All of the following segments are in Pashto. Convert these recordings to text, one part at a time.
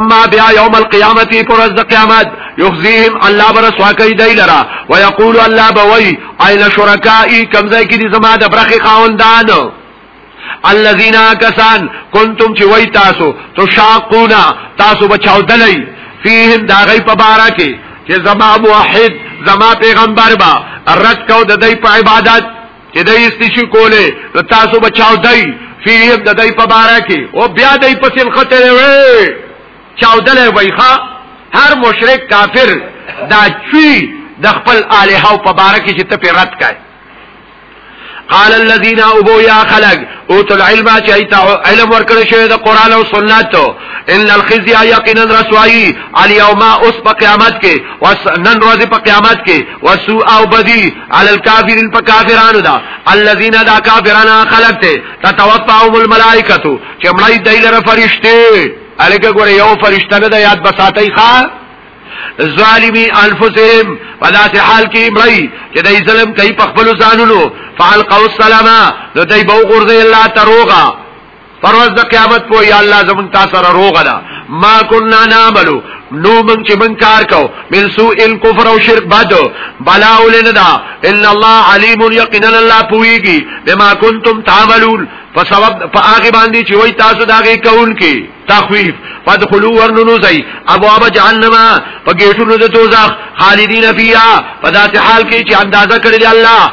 ما بیا یوم القیامت پر ورځ د قیامت یخزیهم الله برسوا کوي دی لرا ويقول الله بوي اين شرکائی کمزای کی دي زما د برخي خاوندان الذين کسان کنتم چې وای تاسو تو شاقونا تاسو بچاو دلای فیهم دا غي په بارا کې چې زما موحد زما پیغمبر با رد کو د دې په عبادت چې د استشي کوله نو تاسو بچاو دی فيه د دای په بارا کې او بیا دای په سین خطر وي چاودل ویخه هر مشرک کافر دا چی د خپل الها په بارا کې چې ته په رد کای قال الذين ابو يا خلق او تل علم چایتا علم ورکړ شوی د قران او سنت ان الخزي يقينا رسوایی اليوم اوس په قیامت کې وس نن ورځ په قیامت کې وسو او بدی علی الکافرین په کافرانو دا الذین دا کافرانا خلق ته تتوفاهم الملائکه چې مړی دای لره فرشته الګه ګوره یو فرشته نه د یاد بساتای ښا ظالمی انفسهم ولا ته حال کې مړی چې دای ظلم کوي په خپل ځانونو فعل قوس سلاما نو دای بو غرزه الله تروغا پرواز د قیامت په یا الله زمون تاسو سره روغ ده ما كنا نعملو نو من چې من کار کو من سوء الكفر او شرک بد بلا ولندا ان الله عليم يقين الله پويږي بما كنتم تعملون فسبب فاغي باندې چې وای تاسو داګه کول کې تخویف فدخلوا ورنونو زي ابواب جهنم پګېټونو د دوزخ خالدین فیها پدات حال کې چې اندازه کړی دی الله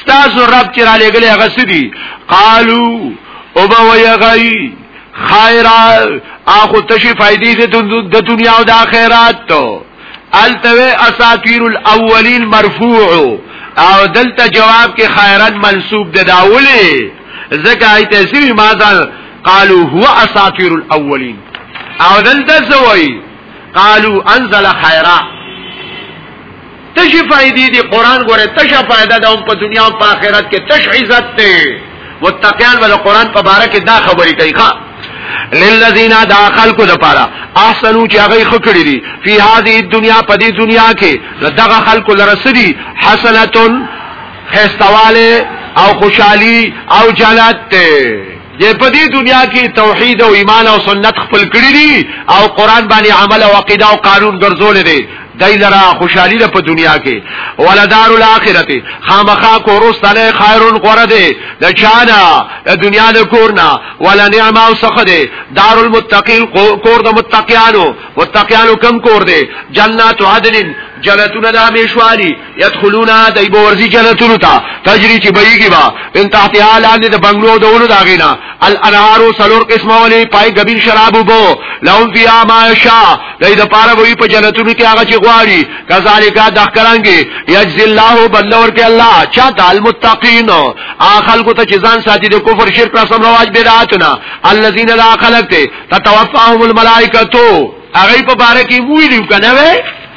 ستاسو رب چې را لګلې هغه سدي قالو او به ویغی خیرا اخو تشی فائدې د دنیا او د آخرت ته التوی اساطیر الاولین مرفوع او دلته جواب کې خیرا منسوب د داولی زکه ایت سری ما ځان قالو هو اساطیر الاولین او دلته سوئی قالو انزل خیرا تشی فائدې دی قران ګوره تشه فائدہ ده په دنیا او په آخرت کې تش عزت ته متقیان ول قران په باره کې دا خبرې کوي ښا للذین داخل کو لپاره احسنو چې هغه خکړی دي فی هذه الدنیا په دې دنیا کې دغه خلکو لرسدي حسنتون خستواله او خوشحالی او جنت ته د په دې دنیا کې توحید او ایمان او سنت خپل کړی دي او قران باندې عمل او عقیده او قانون ګرځول دي دای لرا خوشحالی ده په دنیا کې ولدار الاخرته خامخا کورستانه خیرون غره ده د چانا د دنیا د کورنا ولا نعم او سخه ده دار المتقین کور د متقیانو متقیانو کم کور ده جنات عدن جنتون د همیشوالی يدخلون دای بورزی جنتونو تا تجری چې بهيږي با ان تحتها لاندې د بنگلو دونو داغینا الانهار سلور قسمه ولې پای غبین شراب وبو لهم فيها ما يشاء دای د پاره وی په جنتونو کې هغه چې غواړي کذالک دخکرانګي یجزي الله بلور کې الله چا د المتقین اخل کو ته چې ځان ساتي د کفر شرک را سم رواج بدعت نه الذين لا خلقت تتوفاهم الملائکه تو هغه په باره کې ویلو کنه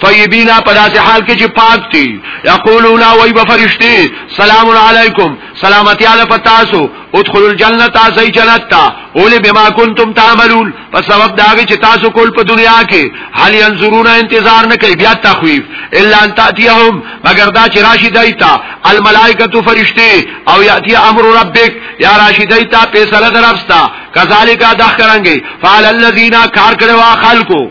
طیبینا پداسې حال کې چې پاک دي یقولون وای بفرشتي سلام علیکم سلامتی علی پتاسو ادخلوا الجنه تاسو جنت تا اول بما کنتم تعملون په سبب داږي چې تاسو کول په دنیا کې حال انظرون انتظار نه کوي بیا تخویف الا ان تاتيهم مگر دا چې راشي دایتا الملائکه فرشتي او یاتی امر ربک یا راشي دایتا فیصله درپستا کذالک دخرنګي فعل الذین کار کړوا خلقو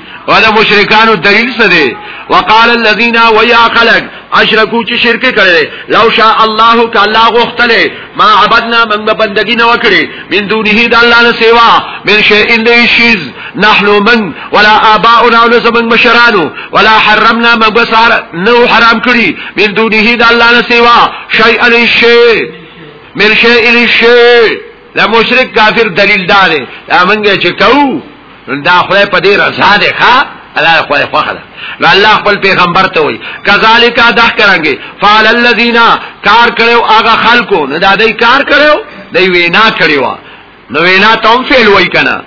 او د مشرکانو دلیل څه دی وقال الذين ويا خلق اشركوا چې شرک کړي لو شاء الله کلا غختله ما عبدنا من بندگی نه وکړي من دونه د الله نه سیوا من شيء ان شيز نحن من ولا اباؤنا ولا زمن مشرانو ولا حرمنا من بسار نو حرام کړي من دونه د الله نه سیوا شيء ان شيء من شيء ان شيء دا مشرک کافر دلیل دار دی امنګه چې کو دا خدای په دې رضا ده ښا الله خو خو خلا نو الله خپل پیغمبر ته وای کذالک ادا کرانګي فعل الذین کار کړو هغه خلکو نه دا دای کار کړو دای وینا کړو نو وینا ته هم فعل وای کنه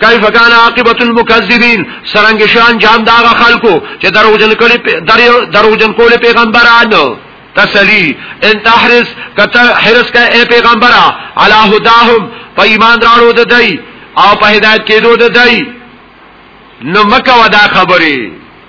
کیف کان عاقبت المکذبین سرنګ شان جام دا خلکو چې دروژن کړي دروژن کول پیغمبرانو تسلی ان تحرس کته حرس کا اے پیغمبره علی هداهم په ایمان راړو د دای او په هدایت کېدو د دای نو مکه ودا خبره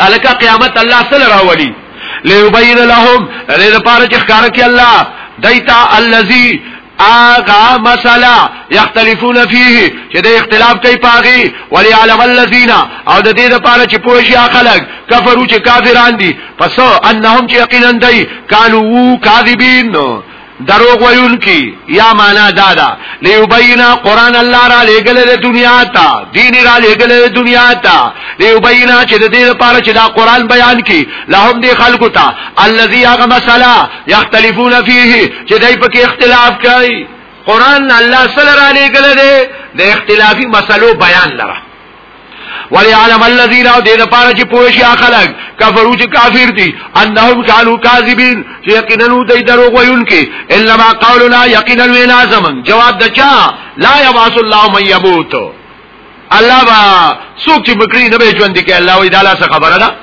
الکه قیامت الله سره راولي ليبين لهم دې لپاره چې ښکار کوي الله دایتا الذي آغا مسلا یختلفون فیه چې د اختلاف کوي پاغي ولی علم الذین او د دې لپاره چې پوه شي خلک کفرو چې کافران دي پس انهم چې یقینا دی کانو کاذبین دروغ ویونکی یا معنا دادا لیبینا قران الله را لګل د دنیا ته دین را لګل د دنیا ته لیبینا چې د دې لپاره چې دا قران بیان کی لهم دی خلقو ته الذي هغه مسله یختلفون فيه چې دای په کې اختلاف کوي قران الله سره را لګل دی د اختلافي مسلو بیان لره ولی علم الذین او دې لپاره چې پوه شي خلک کفرو چې کافر دي انهم كانوا کاذبین چې یقینا دوی دروغ وایونکي الا ما قولنا یقینا وینا زمن جواب دچا لا یبعث الله من یموت الله با سوک چې بکری نه به ژوند کې الله وی دا لا خبره ده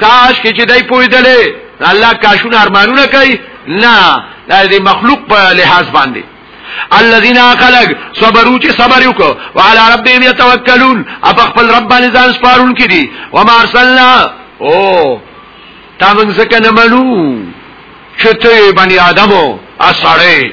کاش کې چې دای پویدلې الله کاشونه ارمانونه کوي نه د مخلوق په لحاظ باندې الذين خلق صبروا چې صبر وکړو وعلى ربهم يتوکلون اپ خپل رب باندې ځان سپارون کړي وما ارسلنا او تا موږ څنګه نه منو چې ته بني ادمو اسړې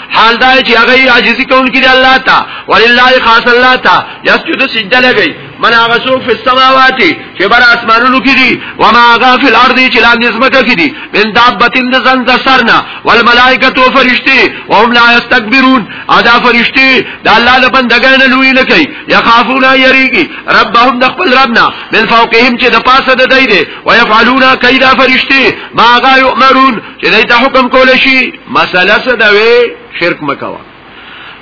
حال دا چې هغه عاجزي کوونکی دی الله تا ولله خاص الله تا یسجد سجده لګي من هغه څوک په سماوات چې بر اسمانونو کې دي و ما هغه په الارض چې لاندې زمکه کې دي من دابتین د زنګ سرنا والملائکه تو فرشتي او هم لا استكبرون ادا فرشتي د الله له بندګان نه لوی نه کوي يخافون يريږي ربهم د خپل ربنا من فوقهم چې د پاسه د دی دي ويفعلون کيدا فرشتي ما هغه يؤمرون چې دای ته حکم کول شي مساله څه دا وی شرک مکوا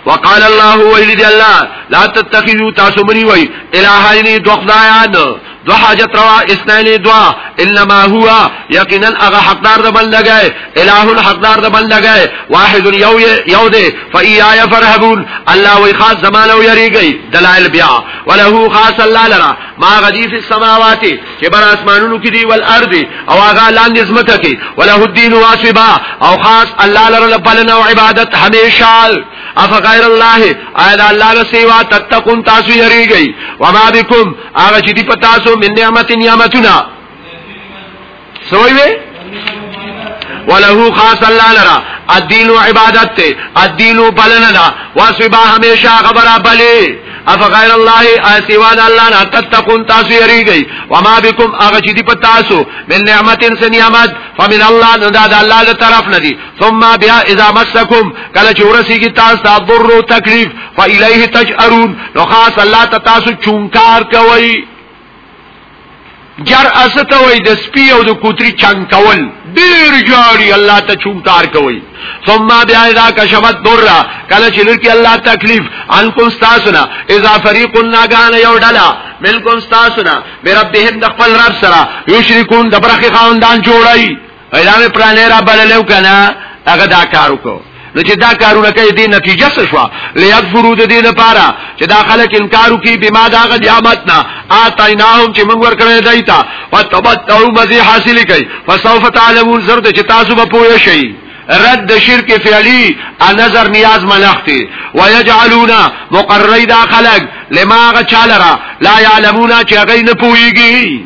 وقال الله ویل دی الله لا تتخذوا تاسو منی وی الہین دو خدایان دو حاجت روا اسنین دو انما هو یقینا اغه حقدار د بل لګای الہ حقدار د بل لګای واحد یو یو دی فایایا فرحبون الله وی خاص زمانه یریږي دلائل بیا وله خاص الله لرا ما غدی فی السماوات چې بر اسمانونو کې دی ول ارض او هغه لاندې زمکه کې وله الدين واسبا او خاص الله لره لپاره نو عبادت همیشال اف غیر الله اید الله لسیوا تتقون تاسو یریږي وما بكم هغه چې دی پتا سو من نعمت نعمتنا سوي وله خاص الله لرا الدين عبادت ته الدين بلننا واسبا هميشه خبره بلي اف غیر الله اسوا د الله نه تتقون تاسو یریږي وما بكم اغه چې دی په تاسو من نعمتن سنیامت فمن الله نو دا د الله له طرف نه دي ثم بیا اذا مسکم کله چې ورسیږي تاسو ته ضرر او تکلیف فالیه تجرون نو خاص الله ته تاسو چونکار کوي جر استه وای د سپی او د کوتری چنګ کول ډیر جاری الله ته چومتار کوي ثم بیا اذا کشفت درا کله چې لري الله تکلیف ان کو استاسنا اذا فريق ناغان یو ډلا ملکم استاسنا بربهم د خپل رب سره یشرکون د برخي خاندان جوړای پیدا مې پلانې را بللو کنه هغه دا کار وکړو نو چې دا کارونه کوي دې نتیجه څه شو ليغفرو د دې لپاره چې دا خلک انکارو کوي بما دا غ نعمت نه اتایناهم چې موږ ورکړې دای تا وتبتو مزي حاصل کوي فسوف تعلمون زرد چې تاسو به پوه شئ رد شرک فعلی نظر نیاز ملختی ویجعلونا مقرری دا خلق لما غچالرا لا یعلمونا چه غی نپویگی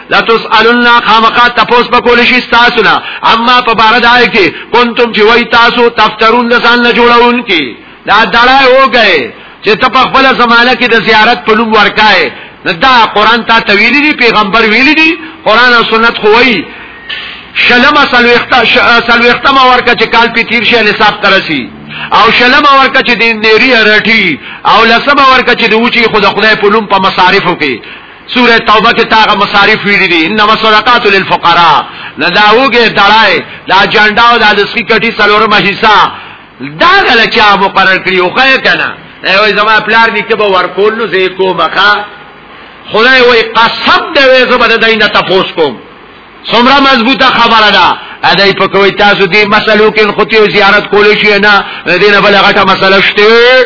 لتسالن خامخا تپوس په کول شي تاسو نه اما په بار دای کې کنتم چې وای تاسو تفترون د ځان نه جوړون کې دا دړای هو گئے چې ته په خپل زمانہ کې د زیارت په لوم ورکای نه دا قران ته تویل دي پیغمبر ویل دي قران او سنت خو وای شلم سلوخته سلوخته ما ورکه چې کال په تیر شي نصاب ترسي او شلم ورکه چې د نيري رټي او لسم ورکه چې د وچی خود خدای په لوم په مصارفو کې سوره توبه کې تاغه مصارف ویلي دي انما صدقات للفقراء نداوګه دړای دا جنډا او دا لسکی کټي څلورمه حصہ دا غل چا مقرر کړی او خیر کنه ایوې زما پلار نکته به ورکول نو زه کومه خدای وای قسم دی وې زه به دینه تاسو کوم څومره مضبوطه خبره ده ادای په کوي تاسو دې مسلو کې خو ته زیارت کولې شي نه دینه بل غټه مسله شته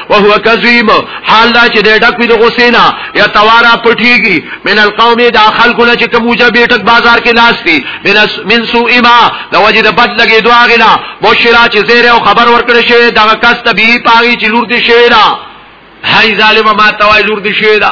وهو کذیب حال دا چې د ډک وی د غسینا یا توارا پټیږي من القوم دا خلقونه چې کومجه بیٹک بازار کې لاس دي من من سو ایما د وجه د بد لګي دعا غلا بشرا چې زیر او خبر ورکړي شي دا کس تبي پاږي چې لور دي شي دا هاي ظالم ما توای لور دي شي دا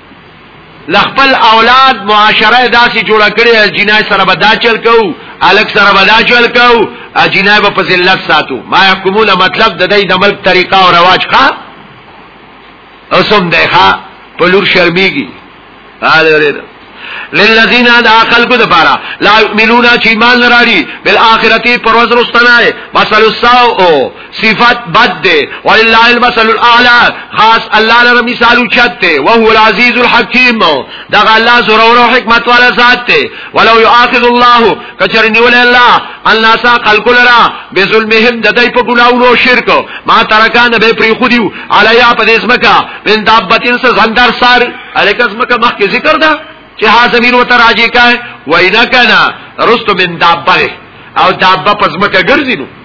لخپل اولاد معاشره داسې جوړه کړی جنای سره به دا چل کو الک سره به دا چل کو جنای به په ذلت ساتو ما يحكمون مطلب د دې د ملک طریقه او رواج ښا اوسم ده ښا په لور شرمېږي للذین دا خلقو د پاره لا یؤمنون چې ایمان لري بل اخرتی پروز رستنه مثل الساو صفت بد ده ولله المثل الاعلى خاص الله لره مثال اوچت ده وهو العزيز الحكيم دا الله زور او حکمت والا ذات ده ولو يؤاخذ الله کچر نیول الله الناس خلق لرا بظلمهم د دای په ګناونو شرک ما ترکان به پری خودیو علیا په دې سمکا من دابتین سره زندر سار الیکس مکه مخ کې ذکر ده چې ها زمين وته راځي کای وینا کنا رستو من دابه او دابه پزمکه ګرځینو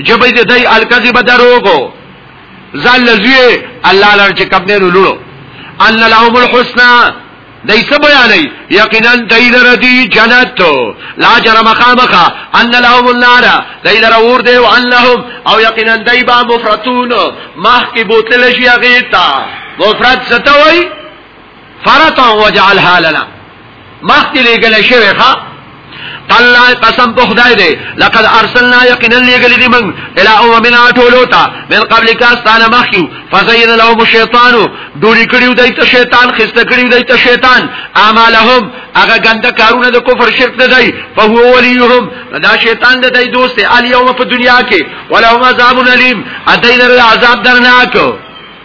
جبه دې دای الکذب دروغو ځان لزوی الله لر چې کم نه لولو ان لهم الحسنى دای څه بیانې یقینا دای لره دی جنت لا جرم خامخه ان لهم النار دای لره ور دی او انهم او یقینا دای با مفرتون مخ کی بوتل شي غیتا مفرد ستوي فرطا وجعلها لنا مخکې لېږلی شوی ښه الله قسم په خدای دی لقد ارسلنا یقینا لګل دي من الى اممنا ټولوتا من قبل کا استانه مخیو فزین لهم الشیطان دوری کړیو دای ته شیطان خسته کړیو دای ته شیطان اعمالهم هغه ګنده کارونه د کفر شرک نه دی په هو ولیهم دا شیطان د دای دوست دی الیوم په دنیا کې ولهم عذاب الیم اتیدر عذاب درناک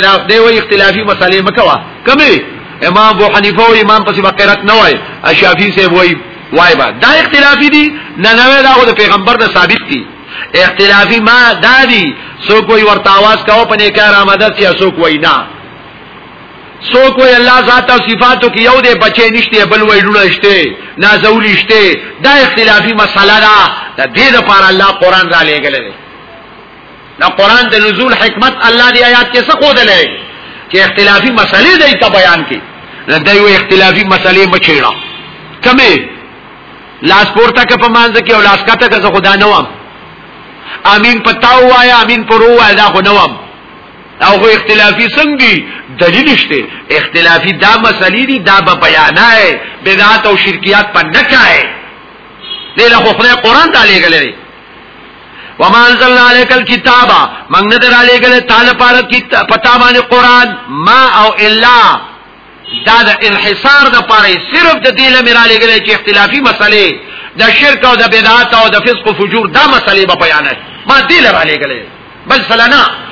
دا دی وی اختلافي مسالې مکوا کمه امام ابو حنیفه او امام قصب قرات نه وای اشافی سے وای وای با دا اختلافي دي نه نه دا د پیغمبر نه ثابت دي اختلافي ما دادي سو کوئی ورته आवाज کاو پنه کار آمده یا سو کوئی نه سو کوئی الله ذات او صفاتو کې یو دې بچي نشته بل وای ډونه شته نازول شته دا اختلافي مسله ده د دې لپاره الله قران را لېګل دا قران د نزول حکمت الله دی آیات کې څه خو دلې چې اختلافي مسلې دې ته بیان کړي دا یو اختلافي مسلې مچېړه کمه لاس پورته کې پمانځ کې او لاس کاته کې خدا نه وام امین پتاو وایا امین پرو وایا دا خو نه وام او خو اختلافي څنګه دلیل شته اختلافي دا مسلې دي دا به بیانای بدعات او شرکیات په نه کای دله خو خدای قران ته لګلې وما انزلنا عليك الكتاب من نظر عليك تعالی پاره کتاب پتا باندې قران ما او الا دا د انحصار د پاره صرف د دې لمر عليك چې اختلافي مسلې د شرک او د بدعات او د فسق او فجور دا مسلې به بیان ما دې لمر عليك بل سلانا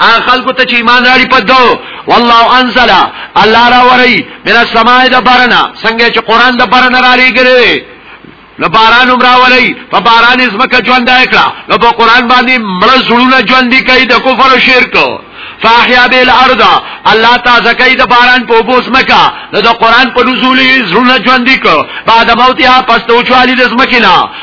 هغه خلکو ته چې ایمان راړي په دو والله انزل الله را وری من السماء د برنا څنګه چې قران د برنا را لګره نو باران عمر وری په باران اسمکه ژوند اکړه نو په قران باندې مړ زړونه ژوند کوي د کفر او شرک فاحیا بیل ارض الله تعالی کوي د باران په بوس مکه نو د قران په نزول زړونه ژوند کو بعد موت یا پس تو چوالي د اسمکه نه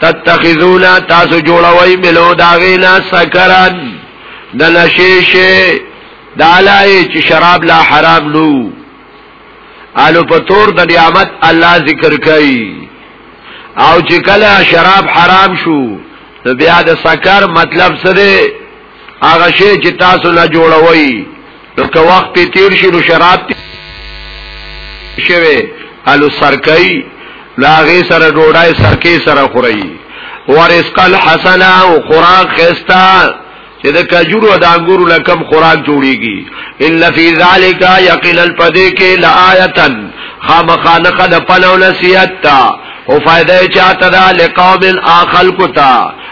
تتخذون تاسو جوړوي ملو داغینا سکران د نشیشه د علای چې شراب لا حرام نو الو په تور د نعمت الله ذکر کوي او چې کله شراب حرام شو نو بیا د سکر مطلب سره هغه شی چې تاسو نه جوړوي نو که وخت تیر شي نو شراب شوي الو سرکای لاغه سره ډوډۍ سرکې سره خوري ورزق الحسنه او خوراک خستا چې د کجورو او د انګورو لکم خوراک جوړيږي ان فی ذلک یقینا پدې کې لآیتن خامخانه قد پلو نسیت تا او فائدہ چاته دا لقوم اخل کو تا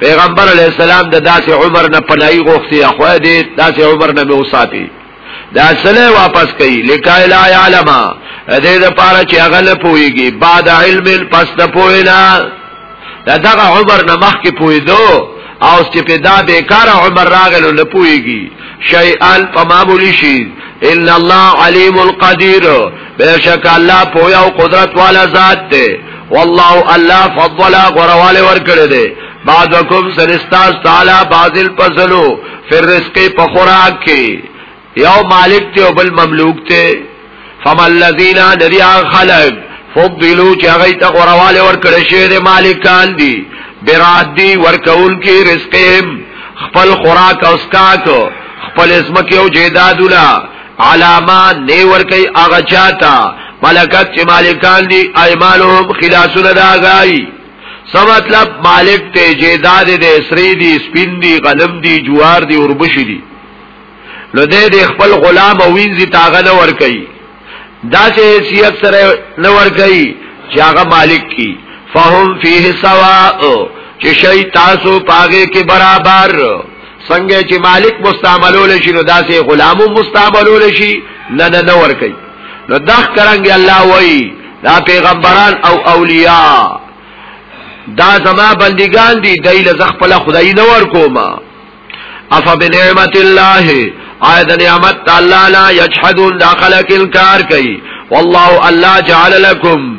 پیغمبر علی السلام د داسې عمر نه پناهي غوښتي خو دې داسې عمر نه به وساتي دا سله واپس کوي لکای لا علم دې د پاره چې هغه نه پويږي بعد علم پس نه پوينا دا دغه عمر نه مخ کې پويدو او چې په دا بیکاره عمر راغلو نه پويږي شیئا په معمولی شي ان الله علیم القدیر بشک الله پویا او قدرت والا ذات دی والله الله فضل غرواله ور کړی دی بعضکم سرستاس تعالی بازل پزلو فر رزق په خوراک کې یو مالک ته او بل مملوک ته فما الذين دریا خلق فضلوا چې هغه ته غرواله ور کړی شی دی مالکان دی برادی ورکول کې رزقهم خپل خوراک او سکاک خپل اسمکه او جیدادولا علامات دی ورکی اغا چاہتا ملکت چه مالکان دی ایمانهم خلاصون دا غایی سو مطلب مالک ته جیداد دی سری دی سپین دی غنم دی جوار دی وربشی دی نو دی دی خپل غلام وینزی تاغه نور کئی دا چه حیثیت سر نور کئی چه آغا مالک کی فهم فیه سواء چه شئی تاسو پاگه کی برابر څنګه چې مالک مستعملول شي نو داسې غلام مستعملول شي نه نه نه ور کوي نو دغه کرانګي الله وایي دا پیغمبران او اولیاء دا زما بندگان دي دای له خپل خدای نه ور کوما اف بنعمت الله آیت نعمت الله لا یجحدون داخله کل کار کوي والله الله جعل لكم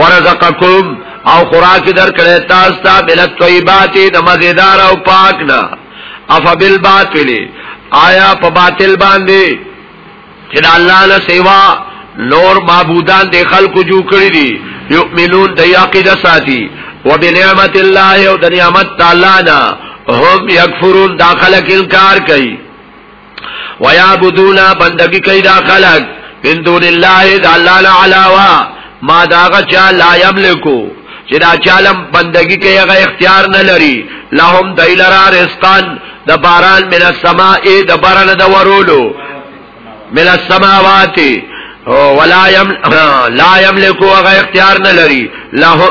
ورزقکم او خوراک در کړی تاسو ته بل طیبات د مزیدار او پاک نه اف بالباطل آیا په باطل باندې چې الله له سیوا نور معبودان د خلکو جو کړی دي یؤمنون د یقیدا ساتي وبنعمت الله او د نعمت تعالی نه هم یکفرون دا خلک انکار کوي ويعبدون بندگی کوي دا خلق من دون الله د الله لا علاوه ما داغه چا لا یملکو چې دا چالم بندگی کوي هغه اختیار نه لري لهم دایلرا رزقان د باران من السماء د باران د ورولو من السماوات ولا يم لا يملكو هغه اختیار نه لري له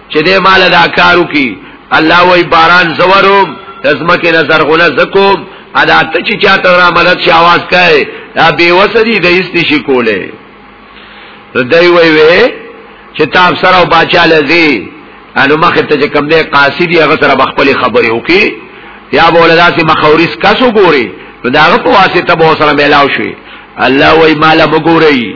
چې دې مال دا کارو کی الله وای باران زوروم تزمکه نظر غونه زکوم ادا ته چې چاته را مدد شي आवाज کوي دا به وسري د هیڅ نشي کوله ردی وای وې چې تاب سره او باچا لذي انو مخه ته کوم دې قاصدي هغه سره خپل خبرې وکي یا بوله داسې مخاورس کسو ګوري نو داغه په واسطه به سره ملاو شي الله وای مال مګوري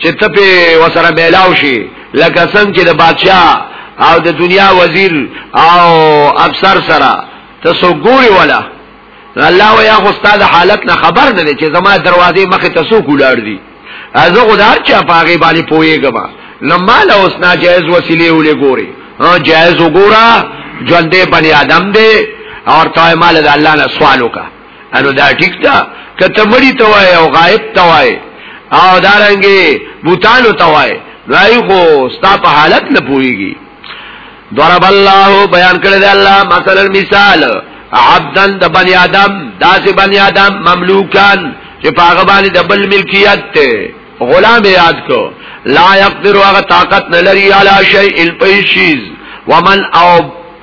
چې ته په وسره میلاو شي لکه څنګه چې د بادشاہ او د دنیا وزیر او افسر سره ته سو ګوري ولا الله و یا استاد حالت نه خبر نه چې زما دروازې مخه ته سو ګولار دي ازه غدار چا پاغه باندې پويګما نو مال اوس ناجایز وسیله ولې ګوري ها جایز وګورا ژوندې بنی آدم دې اور تو مال د الله نه سوال وکړه انو دا ټیک تا کته مړی توای او غائب توای او دارنګي بوتانو توای راي خو ستا په حالت نه پويږي ضرب الله بیان کړی دی الله مثلا مثال عبدا د بنی آدم داسې بنی آدم مملوکان چې پاغه باندې د بل ملکیت ته غلام یاد کو لا یقدر هغه طاقت نه لري علی شیء الپیشیز ومن او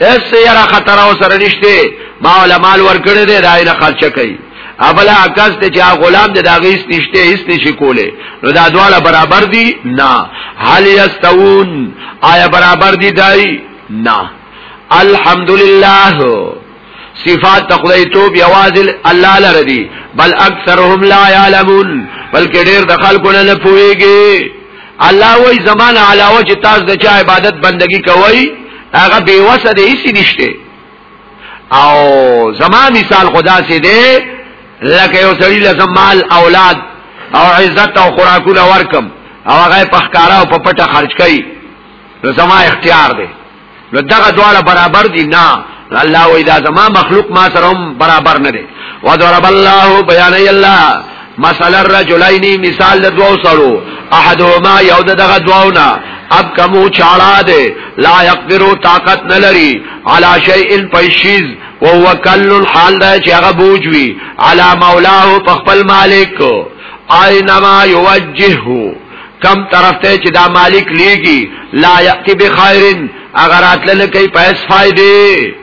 اس یرا خطر او سره نشته ما ولا مال ورکړی دی دا نه خرچ کوي ابل عکس ته چې غلام د داغیس نشته هیڅ نشي کوله نو دا دواړه برابر دي نه هل یستوون آیا برابر دي دای نه الحمدلله صفات تخدای توب یوازل الله لره دی بل اکثرهم لا يعلمون بلکې ډېر د خلکو نه پويږي الله وای زمانه علاوه چې تاسو د چا عبادت بندگی کوئ هغه به وسه دې هیڅ نشته او زما مثال خدا سي دې لکه یو سړی لزم مال اولاد او عزت او خوراکونه ورکم او هغه په ښکارا او په پټه خرج کوي نو زما اختیار دی نو دغه دواړه برابر دي نه الله وې دا زما مخلوق ما سره برابر نه دي وضرب الله بیان الله مثال الرجلین مثال د دوو سره احدهما یو دغه دواونه اب کمو چاړه ده لا يقدرو طاقت نه لري على شيء پيشيز وهو کل حال ده چې هغه بوجوي على مولاه په خپل مالک اينما يوجهه کم طرف ته چې دا مالک لیږي لا یاتی بخیرن اگر اتل کوي پیس فائدې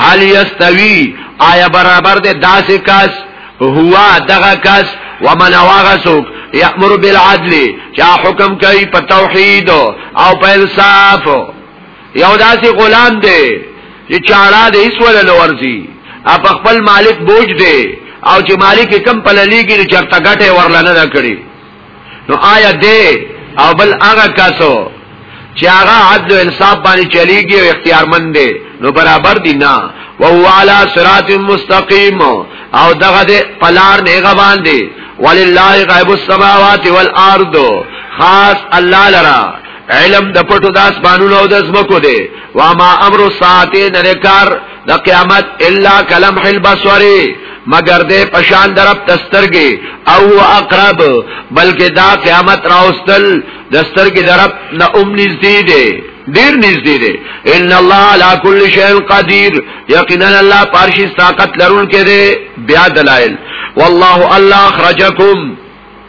حال یستوی آیا برابر ده داسې کس هوا دغه کس ومن واغسوک یامر بالعدل چا حکم کوي په توحید او په انصاف یو داسې غلام دی چې چاړه دې سول نه ورزي اپ خپل مالک بوج دی او چې مالک کم پللیږي چې تګټه ورلنه نه کړی نو آیا دې او بل هغه کسو چې هغه عدل او انصاف باندې چلیږي او اختیارمند دی نو برابر دي نه او هو علی صراط مستقیم او دغه دې پلار نه غوان دي ولله غیب السماوات والارض خاص الله لرا علم د پټو د اسمانونو او د زمکو دی و ما امر ساعتین رکار د قیامت الا کلم حل بصری مگر دې پشان درب تسترګي او اقرب بلکې دا قیامت راوستل دسترګي درب نه ام نږدې دي ډیر نږدې دي ان الله علی کل شیء قدیر یقینا الله پارشي طاقت لرونکي دي بیا دلایل والله الله اخرجکم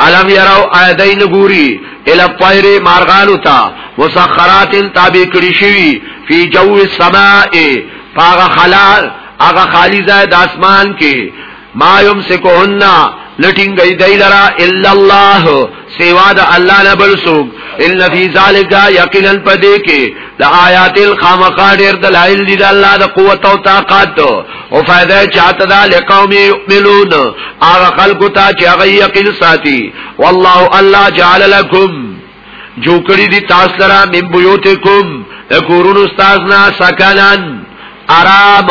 علم یراو آیدین گوری الی الطیر مارغانو تا مسخرات تابع کړی شوی فی جو السماء پاغه خلا هغه خالی ځای د اسمان کې ما یمسکهن لټینګی دی لرا الا الله سوا د الله نه بل سوق ان فی ذلک یقینا پدې کې لآیات الخامقا ډیر دلائل دی د الله د قوت او طاقت او فائدہ چاته دا لقوم یؤمنون هغه خلق ته چې هغه یقین ساتي والله الله جعل لكم جو کړی دی تاسو لرا من بیوتکم کورونو تاسو نه سکانان آرام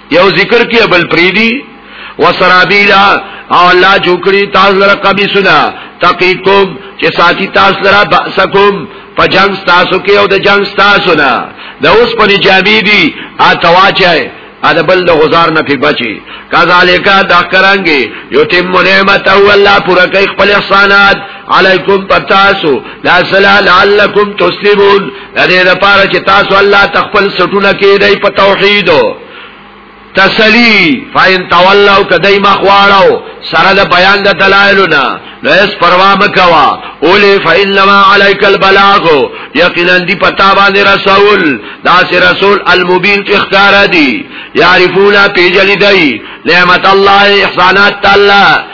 یو ذکر کې بل پریدي وسرابیلا او الله جوکړي تاسو لره قبیسنا تقیکم چې ساتي تاسو لره باسکم په جنگ تاسو کې او د جنگ تاسو نه د اوس په جامې دي ا تواچای ا د بل د غزار نه په بچي کذالک دا کرانګي یتم نعمت او الله پورا کوي خپل احسانات علیکم پتاسو لا سلا لعلکم تسلمون دې لپاره چې تاسو الله تخپل سټونه کې دی په توحید تسلی فاین تولوا کدی مخواړو سره د بیان د دلایلنا نو اس پروا مکوا اولی فینما علیک البلاغ یقینا دی پتا باندې رسول دا سه رسول المبین اختار دی یعرفونا پیجلی دی نعمت الله احسانات الله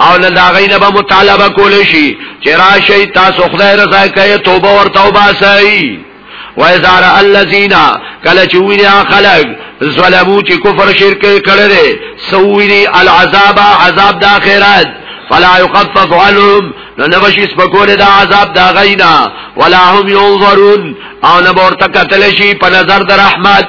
او له دا غینه به مطالبه کول شي چې راشي تاسو خدای رضا کوي توبه ور توبه سي و ازار الذین کله چې ویني خلق ظلمو چې کفر شرک کړل سویني العذاب عذاب د اخرت فلا يخفف عنهم نبشي سپکول دا عذاب دا غینا ولا هم ينظرون او نبورتک تلشی په نظر در رحمت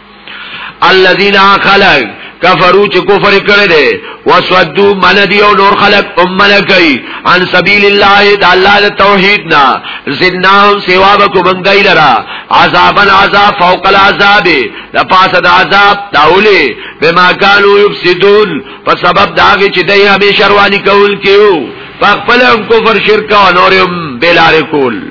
الذين خلق کفرو چې کفر کړي دي وسودو من دي او نور خلق ام ملکي عن سبيل الله د الله د توحید نا زناهم سیوا بکو بنګای لرا عذابن عذاب فوق العذاب د پاسه د عذاب داولي بما قالوا يفسدون په سبب داږي چې دوی همیشه رواني کول کیو په خپل کفر شرک او نورم بلار کول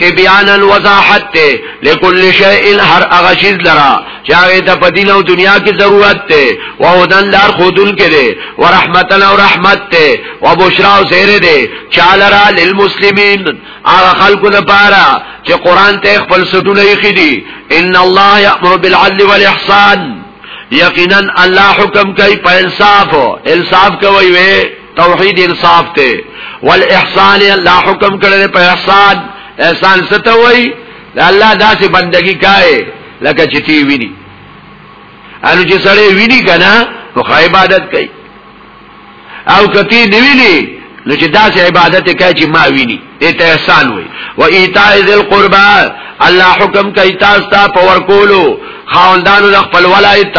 تبیان الوضاحت ته لكل شيء هر هغه شی لرا چاغه ته په دین او دنیا کې ضرورت ته او هدن لار خودل کړي او رحمتن او رحمت ته او بشرا او زهره ده چاله را للمسلمین هغه خلکو لپاره چې قران ته خپل سټونه یې خېدي ان الله یامر بالعدل والاحسان یقینا الله حکم کوي په انصاف انصاف کوي توحید انصاف ته والاحسان الله حکم کړل په احسان احسان ستوي الله داسې بندگی کای لکه چې تی ویني انو چې سره ویني کنه نو عبادت کوي او کتی نیویني نو چې داسې عبادت کوي چې ما ویني دته احسان وي و ایتاء ذل قربا الله حکم کوي تاسو ته په ورکولو خاوندانو د خپل ولایت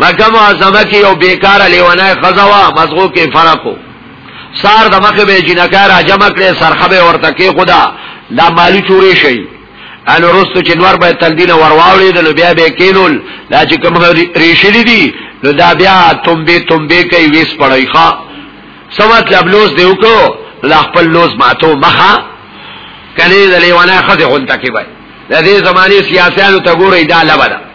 مکه معظمه کې یو بیکاره لیوانه خزوا مزغو کې فرقو سار د مخه به جنکه را جمع کړي سرخه به ورته کې خدا دا مالی چوري شي ان ورستو چې نور به تلدینه ورواولې د بیا به کینول دا چې کوم ریشلې دي نو دا بیا تنبه تنبه کوي ویس پړای ښا سمات لبلوز دیو کو لا خپل لوز ماتو مخه کله د لیوانه خزه غونټه کې وای د دې زماني سیاسيانو ته ګورې دا لبره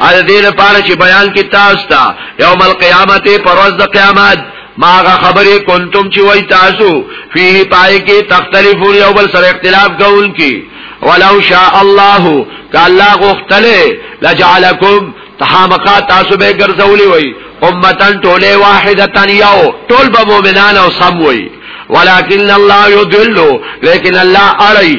ا دې لپاره چې بیان کې تاسو ته یوم القیامت پرواز د قیامت ماغه خبرې کنتم چې وای تاسو فيه پای کې تختلفون یو بل سره اختلاف کوون کې ولو شاء الله کله غختله لجعلکم تحامقا تاسو به ګرځولې وای امتن ټوله واحدتن یو ټول به مؤمنان او سم وای ولكن الله يدل لكن الله علي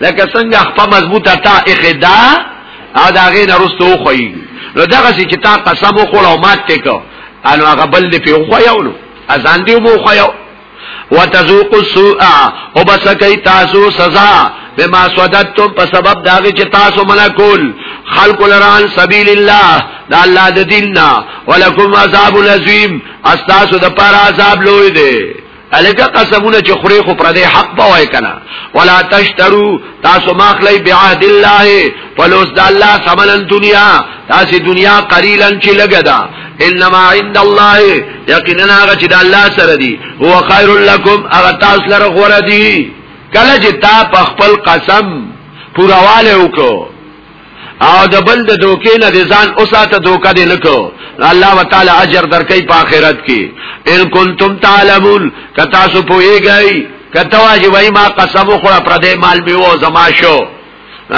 لکه څنګه خپه مضبوطه تا اخدا او دا غې نه رستو خوې نو دا غسی چې تا قسم وخور او مات ته کو انو هغه بل دې په خو یو نو ازان دې مو خو یو وتذوق السوء او بس کوي تاسو سزا بما صددتم په سبب دا غي چې تاسو منا کول خلق لران سبیل الله دا الله د دیننا ولکم عذاب العظیم استاسو د پر عذاب لوی دی الکه قسمونه چې خوري خو پر دې حق پوي کنه ولا تشترو تاسو ماخلی بعهد الله فلوس د الله سمنن دنیا تاسو دنیا قلیلن چې لګدا انما عند الله یقینا هغه چې د الله سره دی هو خیر لکم هغه تاسو لره غوړه دی کله چې تا په خپل قسم پورواله وکړو او د بل د دوکې نه د ځان اوساته دوکه دې نکو الله تعالی اجر درکې په آخرت کې ان کنتم تعلمون کتا سو پويږي کته واجی وای ما قسم خو پر دې مال به و زما شو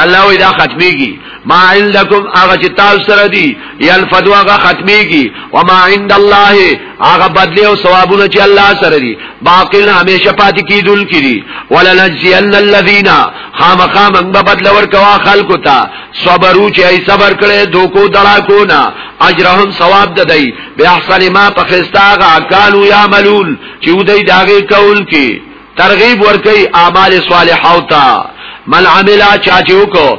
الله وی دا ختمیږي ما عندکم هغه چې تاسو سره دي ينفد هغه ختمیږي وما عند الله هغه بدلی او ثوابونه چې الله سره دي باقی نه همیشه پاتې کیدل کړي ولنجزین الذین خامخا من به بدل ورکوا خلق ته صبرو چې ای صبر کړي دوکو دړاکو نه اجرهم ثواب ددای به احسن ما په خستاغه کانو یعملون چې ودی داغه کول کی ترغیب ورکي اعمال صالحه او تا من عمل چا چې وکړو